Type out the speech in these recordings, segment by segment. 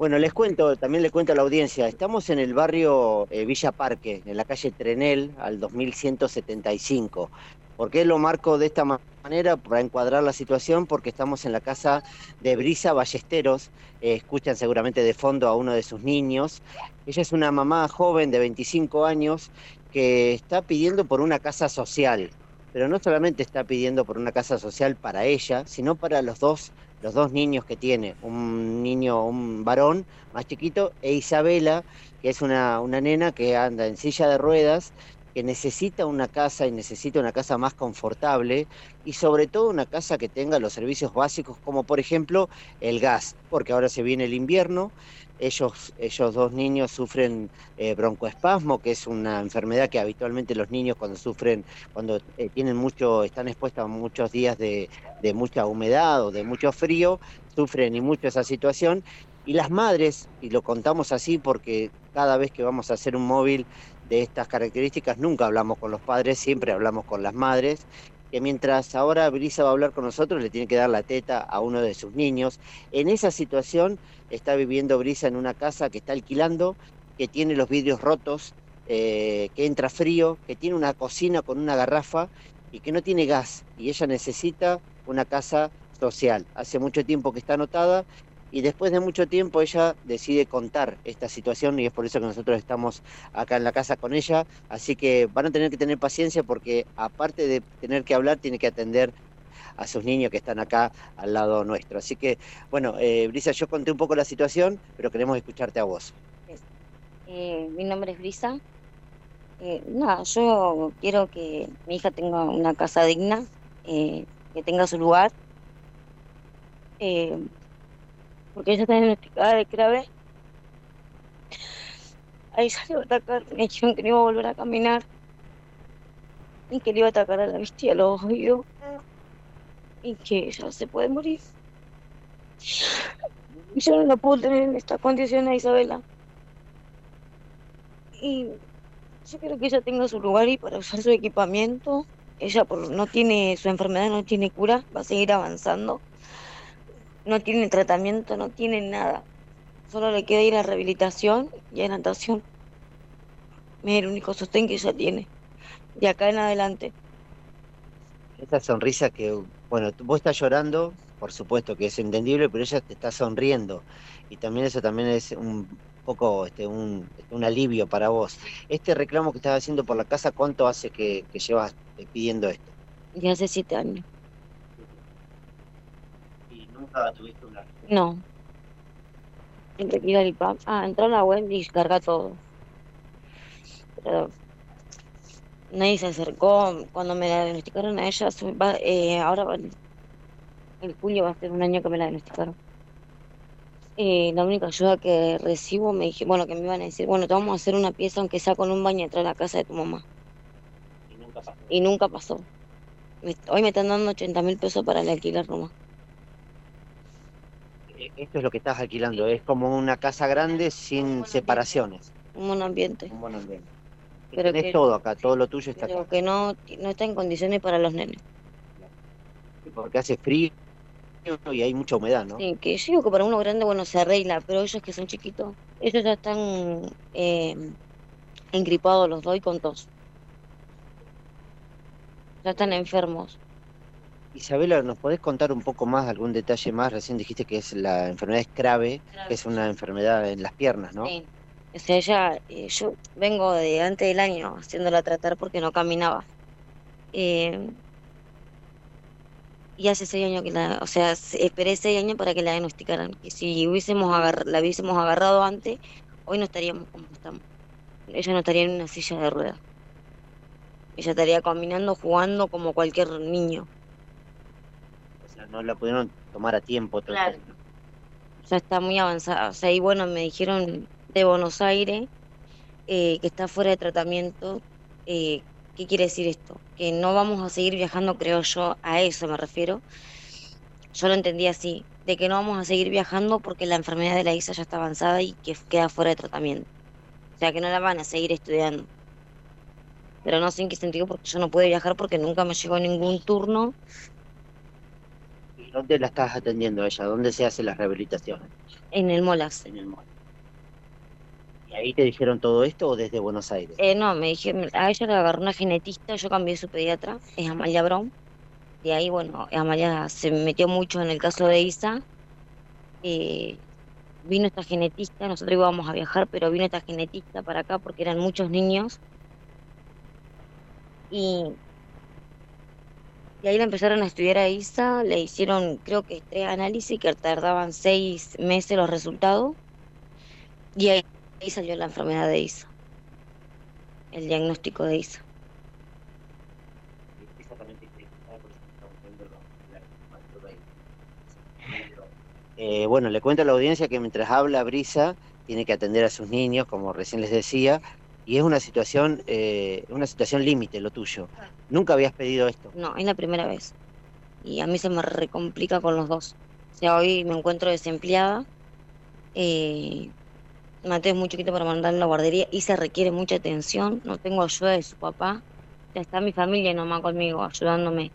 Bueno, les cuento, también le cuento a la audiencia, estamos en el barrio eh, Villa Parque, en la calle Trenel, al 2175. ¿Por qué lo marco de esta manera? Para encuadrar la situación, porque estamos en la casa de Brisa Ballesteros, eh, escuchan seguramente de fondo a uno de sus niños. Ella es una mamá joven de 25 años que está pidiendo por una casa social, pero no solamente está pidiendo por una casa social para ella, sino para los dos los dos niños que tiene, un niño, un varón más chiquito, e Isabela, que es una, una nena que anda en silla de ruedas, que necesita una casa y necesita una casa más confortable y sobre todo una casa que tenga los servicios básicos como por ejemplo el gas, porque ahora se viene el invierno, ellos, ellos dos niños sufren eh, broncoespasmo, que es una enfermedad que habitualmente los niños cuando sufren, cuando eh, tienen mucho, están expuestos a muchos días de, de mucha humedad o de mucho frío, sufren y mucho esa situación. Y las madres, y lo contamos así porque cada vez que vamos a hacer un móvil de estas características, nunca hablamos con los padres, siempre hablamos con las madres, que mientras ahora Brisa va a hablar con nosotros, le tiene que dar la teta a uno de sus niños. En esa situación está viviendo Brisa en una casa que está alquilando, que tiene los vidrios rotos, eh, que entra frío, que tiene una cocina con una garrafa y que no tiene gas. Y ella necesita una casa social. Hace mucho tiempo que está anotada y después de mucho tiempo ella decide contar esta situación y es por eso que nosotros estamos acá en la casa con ella. Así que van a tener que tener paciencia porque aparte de tener que hablar, tiene que atender a sus niños que están acá al lado nuestro. Así que, bueno, eh, Brisa, yo conté un poco la situación, pero queremos escucharte a vos. Eh, mi nombre es Brisa. Eh, no, yo quiero que mi hija tenga una casa digna, eh, que tenga su lugar. Eh, porque ella está diagnosticada de grave. Ahí salió a atacar, me dijeron que no iba a volver a caminar y que le iba a atacar a la vista y a los oídos y que ella se puede morir. Yo no la puedo tener en esta condición a Isabela. Y yo quiero que ella tenga su lugar y para usar su equipamiento. Ella por, no tiene, su enfermedad no tiene cura, va a seguir avanzando no tiene tratamiento, no tiene nada. Solo le queda ir a rehabilitación y a natación. Es el único sostén que ella tiene. De acá en adelante. Esa sonrisa que, bueno, vos estás llorando, por supuesto que es entendible, pero ella te está sonriendo. Y también eso también es un poco este, un, un alivio para vos. Este reclamo que estás haciendo por la casa, ¿cuánto hace que, que llevas eh, pidiendo esto? Ya hace siete años. Nunca tuviste una No. Al IPAM. Ah, entró a la web y carga todo. Pero nadie se acercó. Cuando me la diagnosticaron a ella, va- eh, ahora en julio va a ser un año que me la diagnosticaron. Eh, la única ayuda que recibo me dije, bueno, que me iban a decir, bueno, te vamos a hacer una pieza aunque sea con un baño atrás de la casa de tu mamá. y nunca pasó. Y nunca pasó. Me- hoy me están dando 80 mil pesos para el alquiler nomás. Esto es lo que estás alquilando, es como una casa grande sin separaciones, Un buen ambiente. un buen ambiente. Pero Tenés que- todo acá, todo lo tuyo está Pero acá. que no, no está en condiciones para los nenes. Porque hace frío y hay mucha humedad, ¿no? Sí, que yo digo que para uno grande, bueno, se arregla, pero ellos que son chiquitos, ellos ya están eh, engripados los dos y con tos. Ya están enfermos. Isabela, ¿nos podés contar un poco más, algún detalle más? Recién dijiste que es la enfermedad es grave, que es una enfermedad en las piernas, ¿no? Sí. O sea, ella, eh, yo vengo de antes del año haciéndola tratar porque no caminaba. Eh, y hace seis años que la, o sea, se- esperé seis años para que la diagnosticaran. Que si hubiésemos agar- la hubiésemos agarrado antes, hoy no estaríamos como estamos. Ella no estaría en una silla de ruedas. Ella estaría caminando, jugando como cualquier niño. No la pudieron tomar a tiempo. Claro. Ya está muy avanzada. O sea, y bueno, me dijeron de Buenos Aires eh, que está fuera de tratamiento. Eh, ¿qué quiere decir esto? Que no vamos a seguir viajando, creo yo, a eso me refiero. Yo lo entendí así, de que no vamos a seguir viajando porque la enfermedad de la Isa ya está avanzada y que queda fuera de tratamiento. O sea, que no la van a seguir estudiando. Pero no sé en qué sentido, porque yo no puedo viajar porque nunca me llegó ningún turno. ¿Y dónde la estás atendiendo ella? ¿Dónde se hacen las rehabilitaciones? En el Molas. En el Molas. ¿Y ahí te dijeron todo esto o desde Buenos Aires? Eh, no, me dijeron, a ella le agarró una genetista, yo cambié su pediatra, es Amalia Brown. Y ahí, bueno, Amalia se metió mucho en el caso de Isa. Eh, vino esta genetista, nosotros íbamos a viajar, pero vino esta genetista para acá porque eran muchos niños. Y, y ahí le empezaron a estudiar a Isa, le hicieron creo que tres análisis que tardaban seis meses los resultados. Y ahí, ahí salió la enfermedad de Isa, el diagnóstico de Isa. Eh, bueno, le cuento a la audiencia que mientras habla Brisa, tiene que atender a sus niños, como recién les decía, y es una situación, eh, una situación límite lo tuyo. Nunca habías pedido esto. No, es la primera vez. Y a mí se me recomplica con los dos. O sea, hoy me encuentro desempleada. Eh, Mateo es muy chiquito para mandar a la guardería y se requiere mucha atención. No tengo ayuda de su papá. Ya está mi familia nomás conmigo, ayudándome.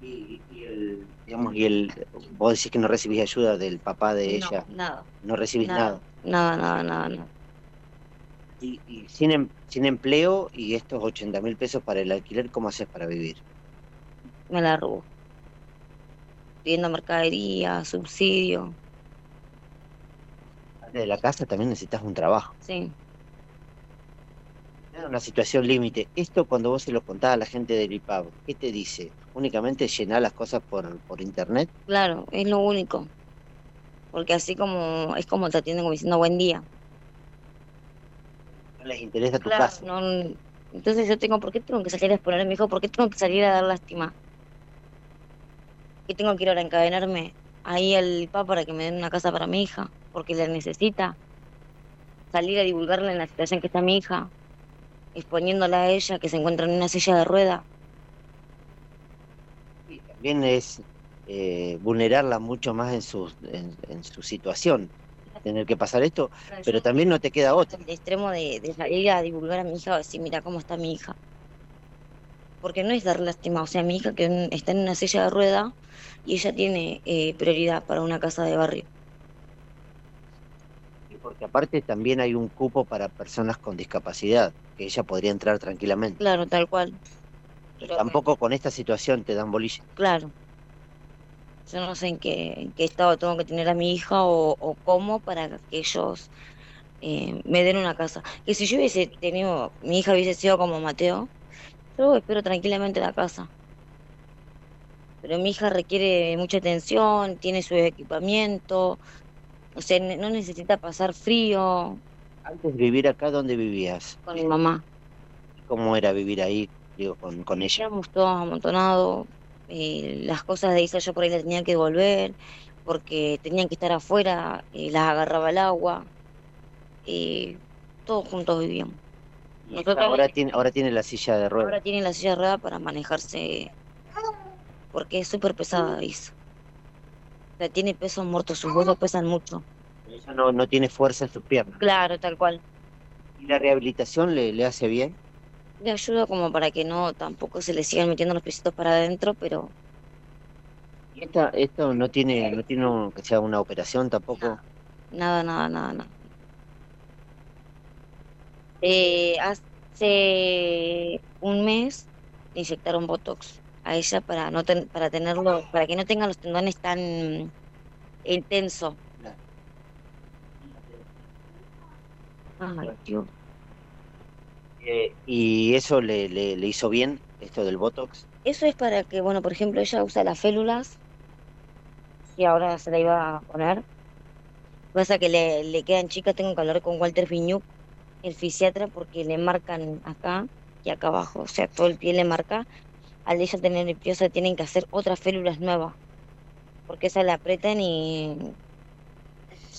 Y, y el, digamos, y el, vos decís que no recibís ayuda del papá de No, ella. nada. No recibís nada. Nada, nada, nada, nada. Y, y sin, em- sin empleo y estos 80 mil pesos para el alquiler, ¿cómo haces para vivir? Me la robo. Pidiendo mercadería, subsidio. De la casa también necesitas un trabajo. Sí. Es una situación límite. Esto cuando vos se lo contás a la gente del IPAB, ¿qué te dice? ¿Únicamente llenar las cosas por, por internet? Claro, es lo único. Porque así como es como te atienden como diciendo buen día. No les interesa tu Claro, casa. no, entonces yo tengo, ¿por qué tengo que salir a exponer a mi hijo? ¿Por qué tengo que salir a dar lástima? ¿Qué tengo que ir ahora a encadenarme ahí al IPA para que me den una casa para mi hija? Porque la necesita. Salir a divulgarle en la situación que está mi hija, exponiéndola a ella que se encuentra en una silla de rueda. Y también es eh, vulnerarla mucho más en su, en, en su situación, tener que pasar esto, pero también no te queda otra. el extremo de, de salir a divulgar a mi hija o decir, mira cómo está mi hija. Porque no es dar lástima, o sea, mi hija que está en una silla de rueda y ella tiene eh, prioridad para una casa de barrio. Y porque aparte también hay un cupo para personas con discapacidad, que ella podría entrar tranquilamente. Claro, tal cual. Pero, tampoco con esta situación te dan bolilla. Claro. Yo no sé en qué, en qué estado tengo que tener a mi hija o, o cómo para que ellos eh, me den una casa. Que si yo hubiese tenido, mi hija hubiese sido como Mateo, yo espero tranquilamente la casa. Pero mi hija requiere mucha atención, tiene su equipamiento, o sea, no necesita pasar frío Antes de vivir acá, ¿dónde vivías? con mi mamá. ¿Cómo era vivir ahí, digo, con, con ella? Éramos todos amontonados, eh, las cosas de Isa yo por ahí las tenía que devolver, porque tenían que estar afuera, eh, las agarraba el agua, eh, todos juntos vivíamos. Nosotros- ahora tiene, ahora tiene la silla de ruedas. Ahora tienen la silla de ruedas para manejarse, porque es súper pesada Isa. O sea, tiene pesos muertos, sus huesos pesan mucho. Ella no, no tiene fuerza en sus piernas. Claro, tal cual. ¿Y la rehabilitación le, le hace bien? Le ayuda como para que no tampoco se le sigan metiendo los pisitos para adentro, pero ¿Y esta, esto no tiene, no tiene un- que sea una operación tampoco? Nada, nada, nada, nada. Eh, hace un mes le inyectaron Botox a ella para no ten- para tenerlo, para que no tenga los tendones tan intensos. Ay, Dios. Eh, ¿Y eso le, le, le hizo bien, esto del Botox? Eso es para que, bueno, por ejemplo, ella usa las félulas y ahora se la iba a poner. Pasa que le, le quedan chicas, tengo que hablar con Walter Viñuc, el fisiatra, porque le marcan acá y acá abajo, o sea, todo el pie le marca. Al ella tener nerviosa tienen que hacer otras félulas nuevas, porque esas la apretan y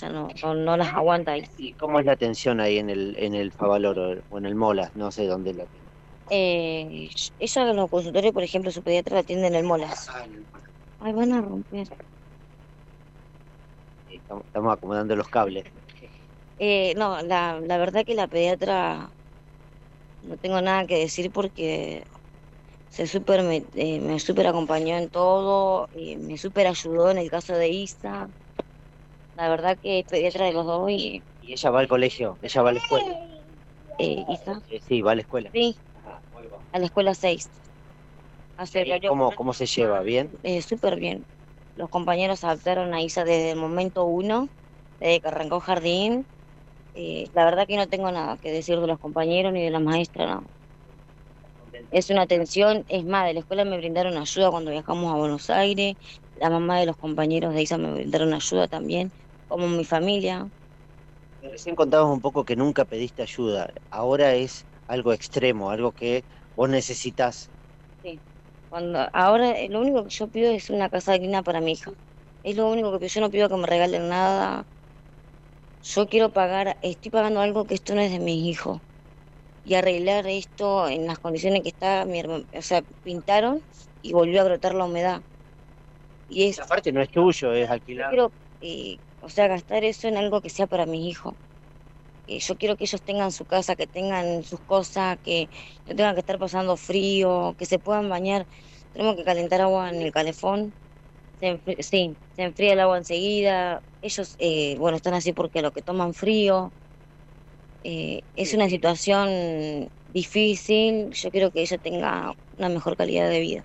ya no, no, no las aguanta ahí. ¿Y cómo es la atención ahí en el, en el Favaloro o en el Mola? No sé dónde la tiene. Eh, ella en los consultorios, por ejemplo, su pediatra la atiende en el Molas. Ay, van a romper. Estamos, estamos acomodando los cables. Eh, no, la, la verdad que la pediatra no tengo nada que decir porque se super me, eh, me super acompañó en todo, eh, me super ayudó en el caso de Isa. La verdad que estoy detrás de los dos y... ¿Y ella va al colegio? ¿Ella va a la escuela? Eh, ¿Isa? Eh, sí, va a la escuela. Sí, a la escuela 6. ¿Cómo, ¿Cómo se lleva? ¿Bien? Eh, Súper bien. Los compañeros adaptaron a Isa desde el momento uno, desde que arrancó jardín. Eh, la verdad que no tengo nada que decir de los compañeros ni de la maestra, no. Es una atención, es más, de la escuela me brindaron ayuda cuando viajamos a Buenos Aires, la mamá de los compañeros de Isa me brindaron ayuda también, como mi familia. Recién contabas un poco que nunca pediste ayuda, ahora es algo extremo, algo que vos necesitas. Sí. Cuando, ahora eh, lo único que yo pido es una casa digna para mi hija. Es lo único que. Yo no pido que me regalen nada. Yo quiero pagar, estoy pagando algo que esto no es de mis hijos. Y arreglar esto en las condiciones que está mi hermano. O sea, pintaron y volvió a brotar la humedad. Y es, Esa parte no es tuyo, es alquilar. Quiero, eh, o sea, gastar eso en algo que sea para mis hijos. Eh, yo quiero que ellos tengan su casa, que tengan sus cosas, que no tengan que estar pasando frío, que se puedan bañar. Tenemos que calentar agua en el calefón. Se sí, se enfría el agua enseguida. Ellos, eh, bueno, están así porque lo que toman frío. Eh, es una situación difícil. Yo quiero que ella tenga una mejor calidad de vida.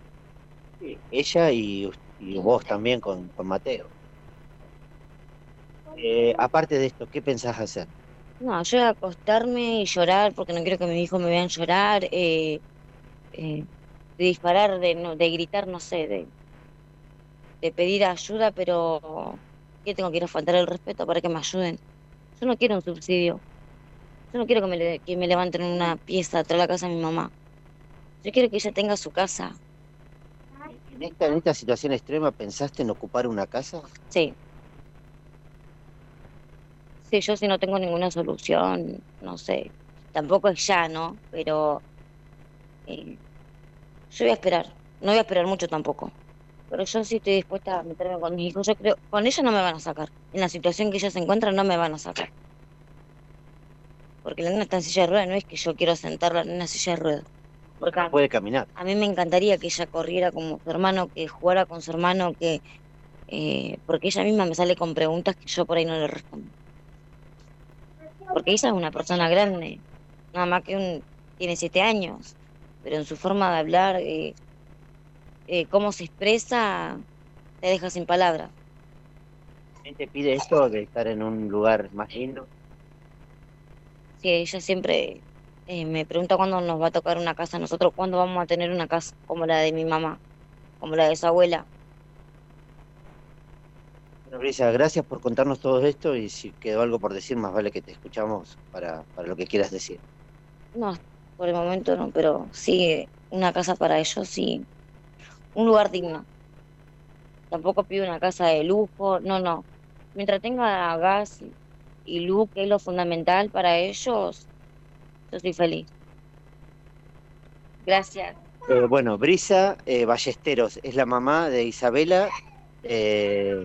ella y, vos también con, con Mateo. Aparte de esto, ¿qué pensás hacer? No, yo voy a acostarme y llorar porque no quiero que mis hijos me vean llorar, eh, eh, de disparar, de, no, de gritar, no sé, de, de pedir ayuda, pero ¿qué tengo que ir a faltar el respeto para que me ayuden? Yo no quiero un subsidio. Yo no quiero que me, que me levanten una pieza atrás de la casa de mi mamá. Yo quiero que ella tenga su casa. ¿En esta, en esta situación extrema pensaste en ocupar una casa? Sí yo si no tengo ninguna solución, no sé, tampoco es ya, ¿no? Pero eh, yo voy a esperar, no voy a esperar mucho tampoco. Pero yo sí estoy dispuesta a meterme con mis hijos. Yo creo, con ellos no me van a sacar. En la situación que ellos se encuentran no me van a sacar. Porque la nena está en silla de ruedas, no es que yo quiero sentarla en una silla de ruedas. Porque puede caminar. A mí me encantaría que ella corriera como su hermano, que jugara con su hermano, que eh, porque ella misma me sale con preguntas que yo por ahí no le respondo porque ella es una persona grande, nada más que un, tiene siete años, pero en su forma de hablar, eh, eh, cómo se expresa, te deja sin palabras. te pide esto de estar en un lugar más lindo? Sí, ella siempre eh, me pregunta cuándo nos va a tocar una casa, nosotros cuándo vamos a tener una casa como la de mi mamá, como la de su abuela. Brisa, gracias por contarnos todo esto y si quedó algo por decir, más vale que te escuchamos para, para lo que quieras decir. No, por el momento no, pero sí, una casa para ellos, sí, un lugar digno. Tampoco pido una casa de lujo, no, no. Mientras tenga gas y luz, que es lo fundamental para ellos, yo soy feliz. Gracias. Eh, bueno, Brisa eh, Ballesteros es la mamá de Isabela. Eh,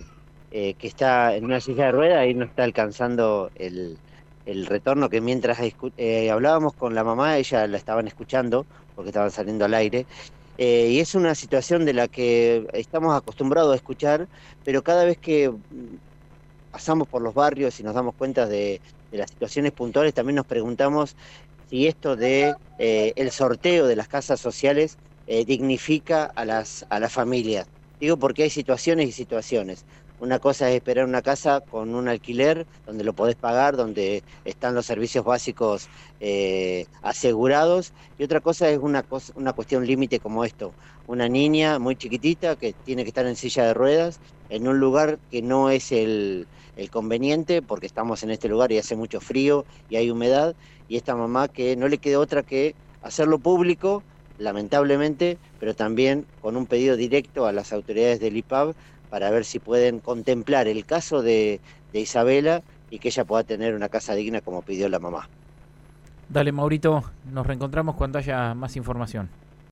eh, que está en una silla de ruedas, ahí no está alcanzando el, el retorno, que mientras eh, hablábamos con la mamá, ella la estaban escuchando, porque estaban saliendo al aire, eh, y es una situación de la que estamos acostumbrados a escuchar, pero cada vez que pasamos por los barrios y nos damos cuenta de, de las situaciones puntuales, también nos preguntamos si esto de el sorteo de las casas sociales dignifica a las, a las familias. Digo porque hay situaciones y situaciones. Una cosa es esperar una casa con un alquiler donde lo podés pagar, donde están los servicios básicos eh, asegurados. Y otra cosa es una, una cuestión límite como esto. Una niña muy chiquitita que tiene que estar en silla de ruedas en un lugar que no es el, el conveniente porque estamos en este lugar y hace mucho frío y hay humedad. Y esta mamá que no le queda otra que hacerlo público lamentablemente, pero también con un pedido directo a las autoridades del IPAB para ver si pueden contemplar el caso de, Isabela y que ella pueda tener una casa digna como pidió la mamá. Dale, Maurito, nos reencontramos cuando haya más información.